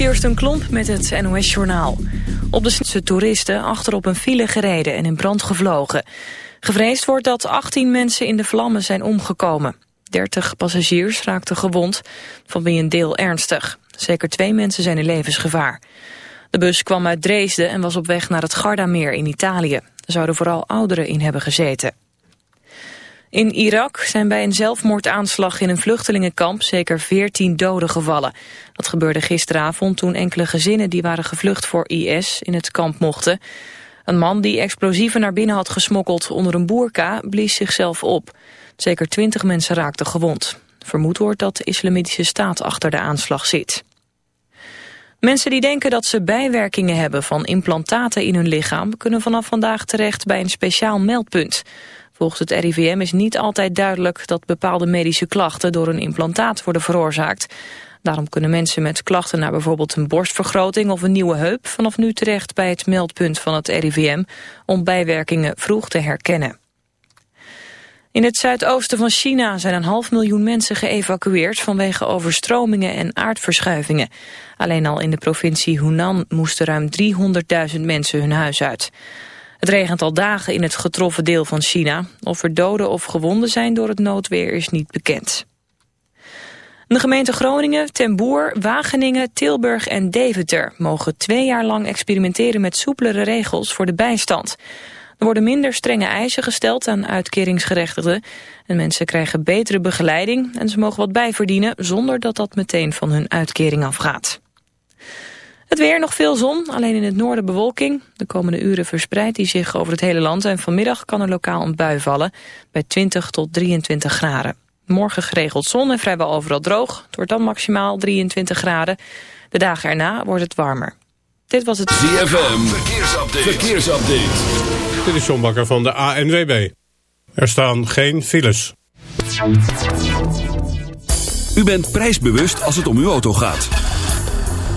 Kirsten Klomp met het NOS-journaal. Op de Zwitserse toeristen achterop een file gereden en in brand gevlogen. Gevreesd wordt dat 18 mensen in de vlammen zijn omgekomen. 30 passagiers raakten gewond, van wie een deel ernstig. Zeker twee mensen zijn in levensgevaar. De bus kwam uit Dresden en was op weg naar het Gardameer in Italië. Er zouden vooral ouderen in hebben gezeten. In Irak zijn bij een zelfmoordaanslag in een vluchtelingenkamp zeker 14 doden gevallen. Dat gebeurde gisteravond toen enkele gezinnen die waren gevlucht voor IS in het kamp mochten. Een man die explosieven naar binnen had gesmokkeld onder een boerka blies zichzelf op. Zeker 20 mensen raakten gewond. Vermoed wordt dat de islamitische staat achter de aanslag zit. Mensen die denken dat ze bijwerkingen hebben van implantaten in hun lichaam... kunnen vanaf vandaag terecht bij een speciaal meldpunt. Volgens het RIVM is niet altijd duidelijk dat bepaalde medische klachten... door een implantaat worden veroorzaakt. Daarom kunnen mensen met klachten naar bijvoorbeeld een borstvergroting... of een nieuwe heup vanaf nu terecht bij het meldpunt van het RIVM... om bijwerkingen vroeg te herkennen. In het zuidoosten van China zijn een half miljoen mensen geëvacueerd vanwege overstromingen en aardverschuivingen. Alleen al in de provincie Hunan moesten ruim 300.000 mensen hun huis uit. Het regent al dagen in het getroffen deel van China. Of er doden of gewonden zijn door het noodweer is niet bekend. De gemeente Groningen, Ten Boer, Wageningen, Tilburg en Deventer mogen twee jaar lang experimenteren met soepelere regels voor de bijstand. Er worden minder strenge eisen gesteld aan uitkeringsgerechtigden. En mensen krijgen betere begeleiding en ze mogen wat bijverdienen... zonder dat dat meteen van hun uitkering afgaat. Het weer, nog veel zon, alleen in het noorden bewolking. De komende uren verspreidt die zich over het hele land... en vanmiddag kan er lokaal een bui vallen bij 20 tot 23 graden. Morgen geregeld zon en vrijwel overal droog. Het wordt dan maximaal 23 graden. De dagen erna wordt het warmer. Dit was het ZFM, verkeersupdate. verkeersupdate. Dit is John Bakker van de ANWB. Er staan geen files. U bent prijsbewust als het om uw auto gaat.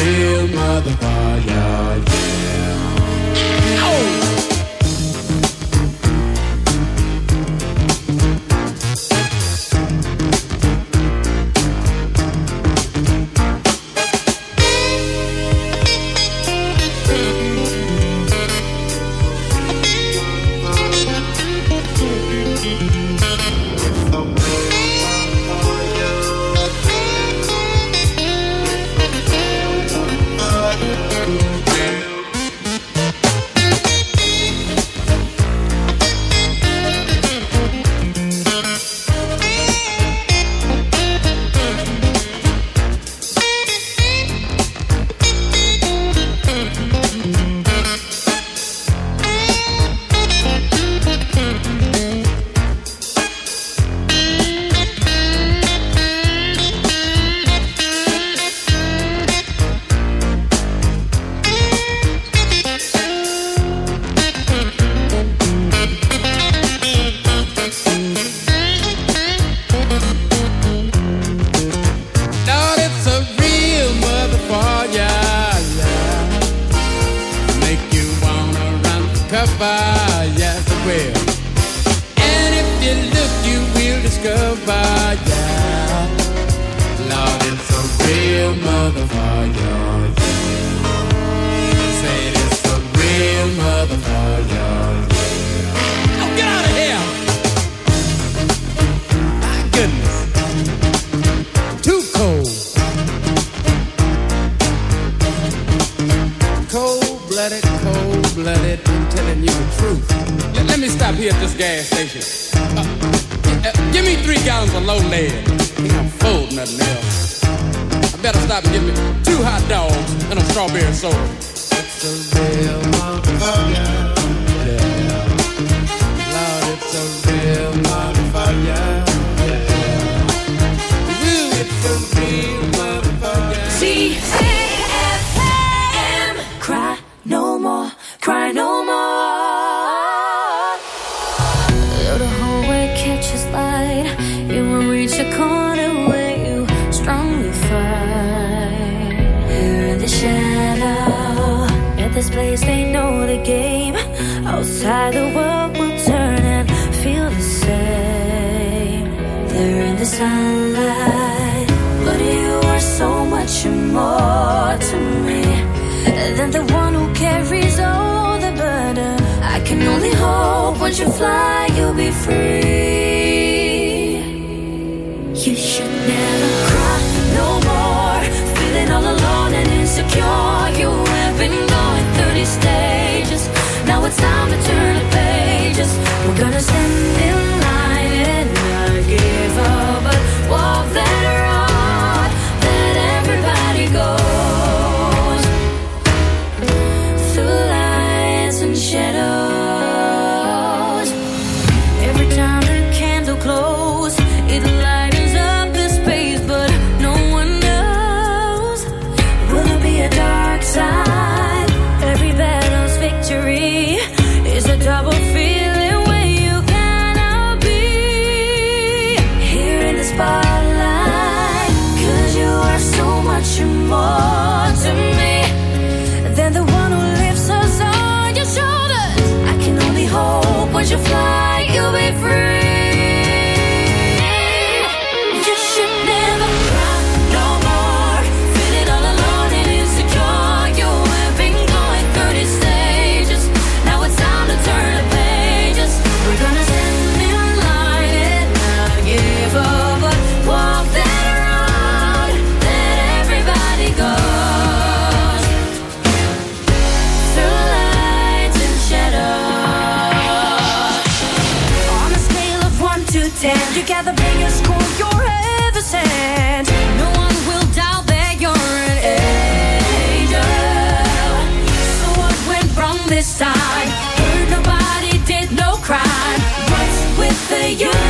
Hail Mother fire. only hope once you fly, you'll be free. You should never cry no more. Feeling all alone and insecure. You have 30 stages. Now it's time to turn the pages. We're gonna send it. you.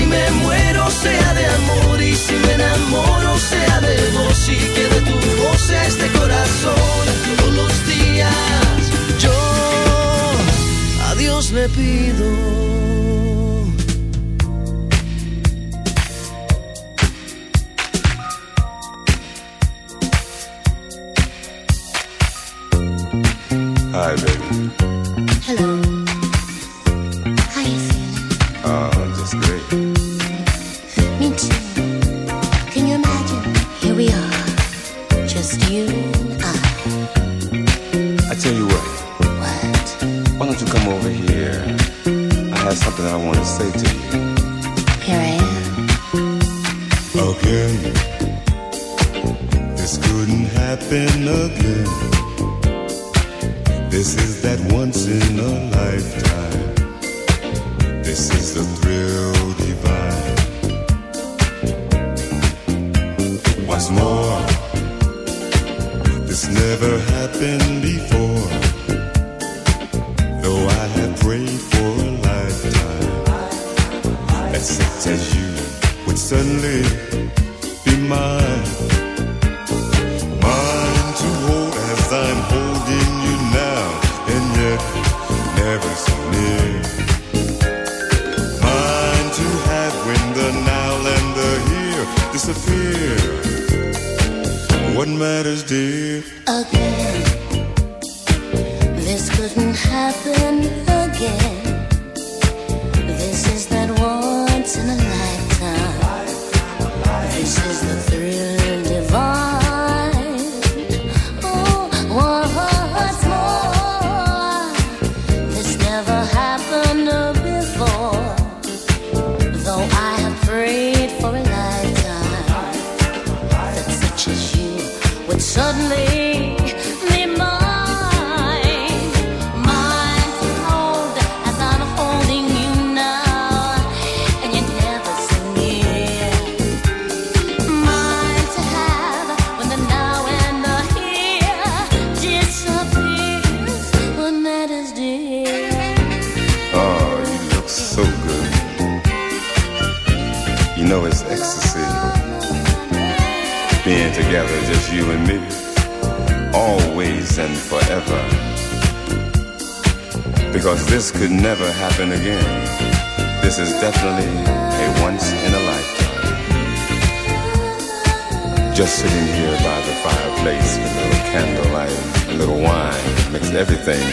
me muero sea de amor y si me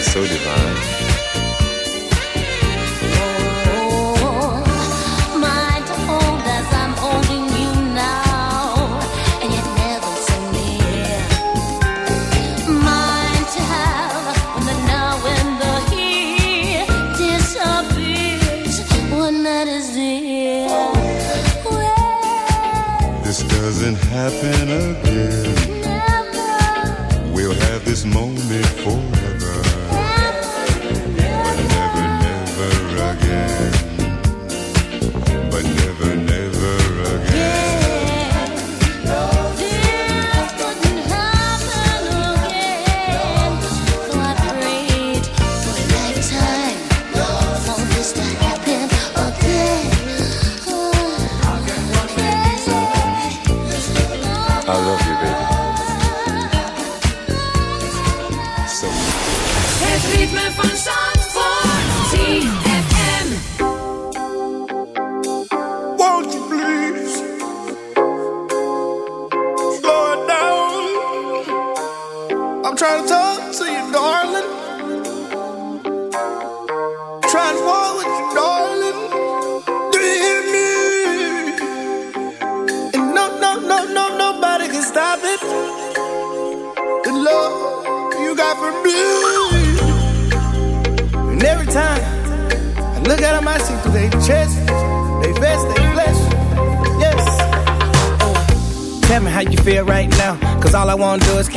so divine. I love you, baby.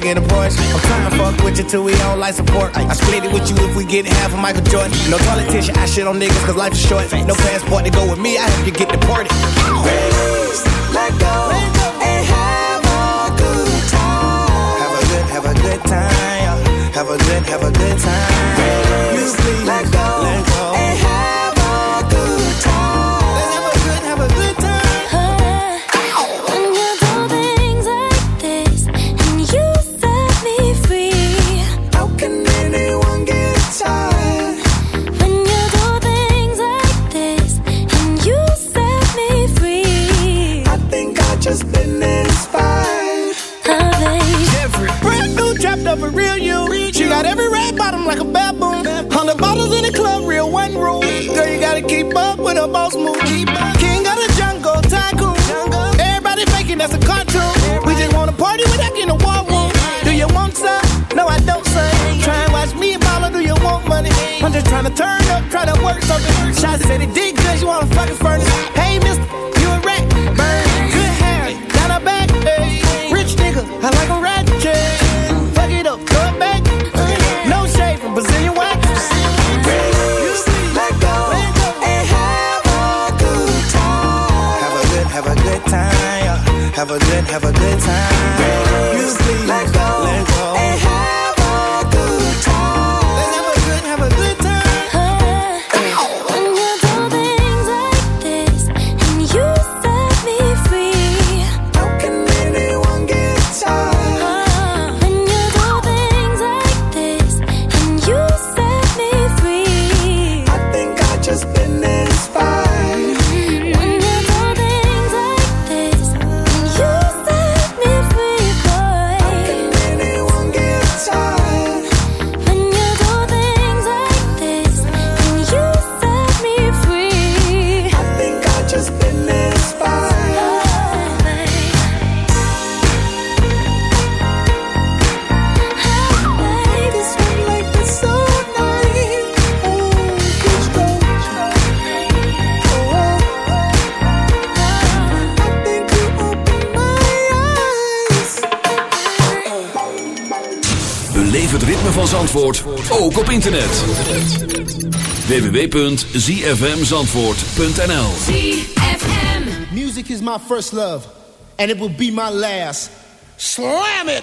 bag in the Porsche. I'm trying to fuck with you till we don't like support. I split it with you if we get half of Michael Jordan. No politician, I shit on niggas cause life is short. No passport to go with me, I have to get deported. Release, let go, and have a good time. Have a good, have a good time. Have a good, have a good time. Release, let trying to turn up, trying to work something. Shots said it did cause you want to fucking furnace. Hey, mister, you a rat, bird. Good hair, got a back, hey. Rich nigga, I like a rat, yeah. Fuck it up, throw it back. No shade from Brazilian wax. Let go and have a good time. Have a good, have a good time. Have a good, have a good time Zandvoort, ook op internet. www.zfmzandvoort.nl Music is my first love, and it will be my last. Slam it!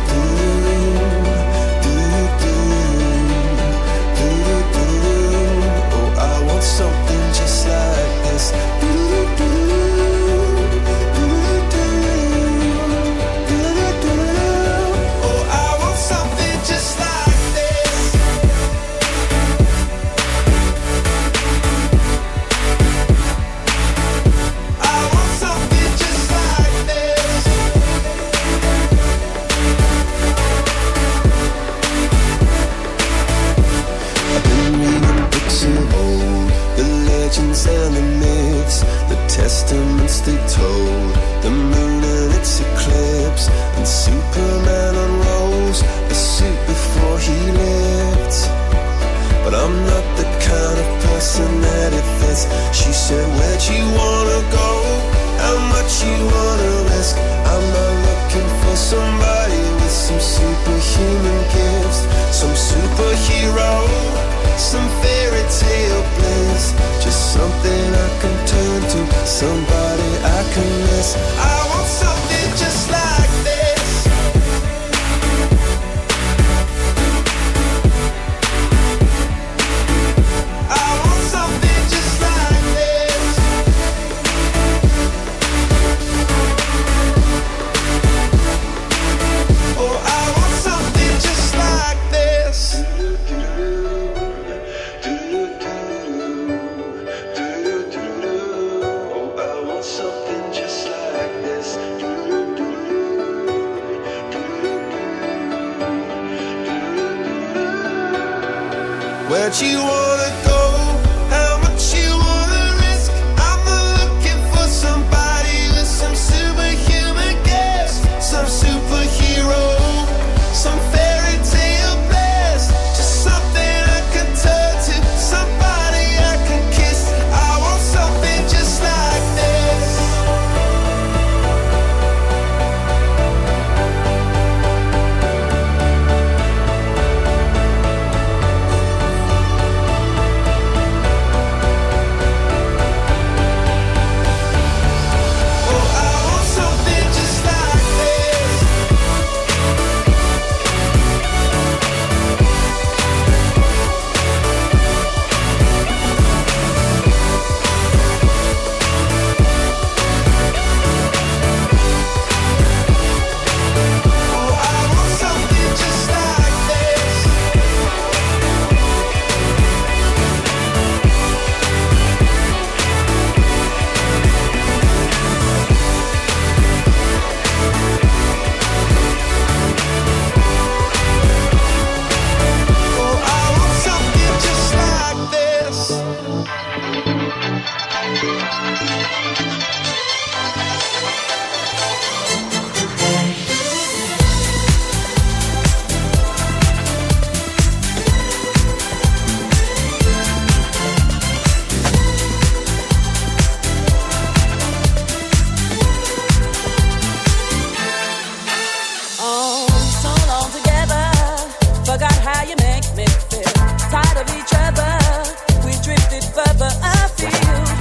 what you want. further, me feel.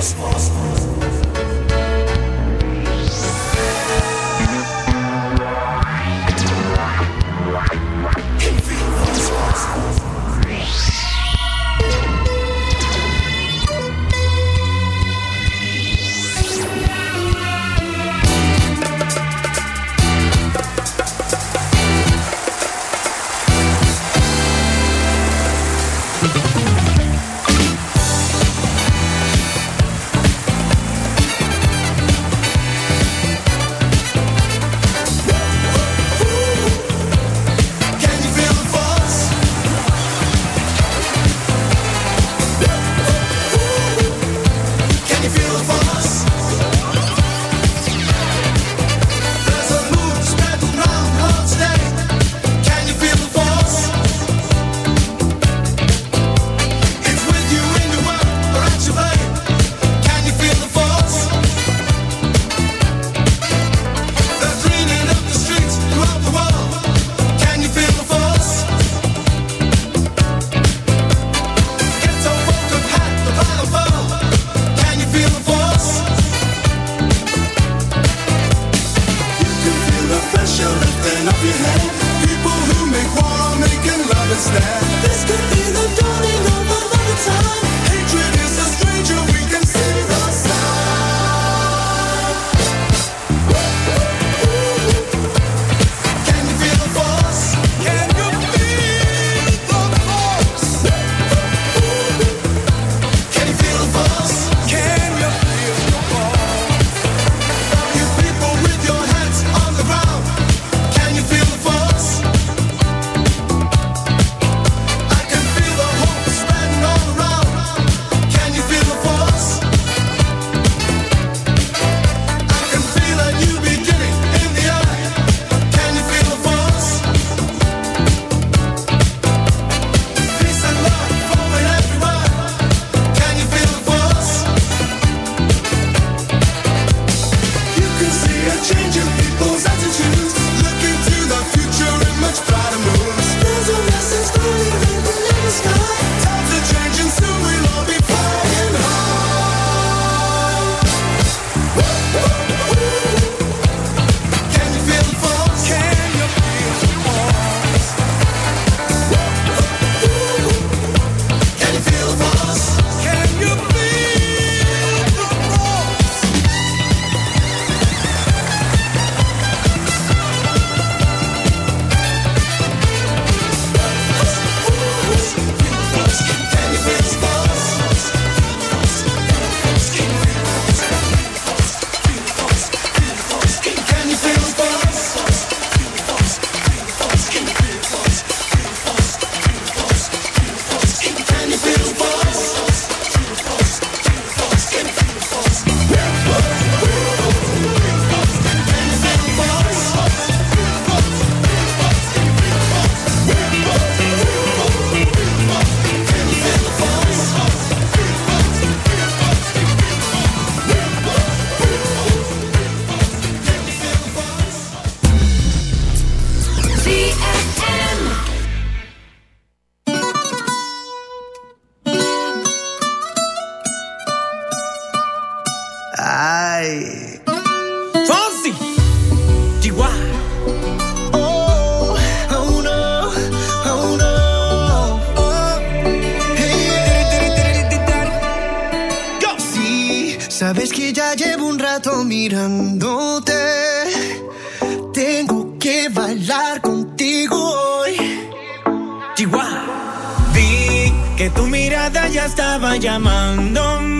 Cosmos. Ay. Fonsi. Chihuahua. Oh, oh no, oh no. Oh. Go. Sí, sabes que ya llevo un rato mirándote. Tengo que bailar contigo hoy. Chihuahua. Vi que tu mirada ya estaba llamándome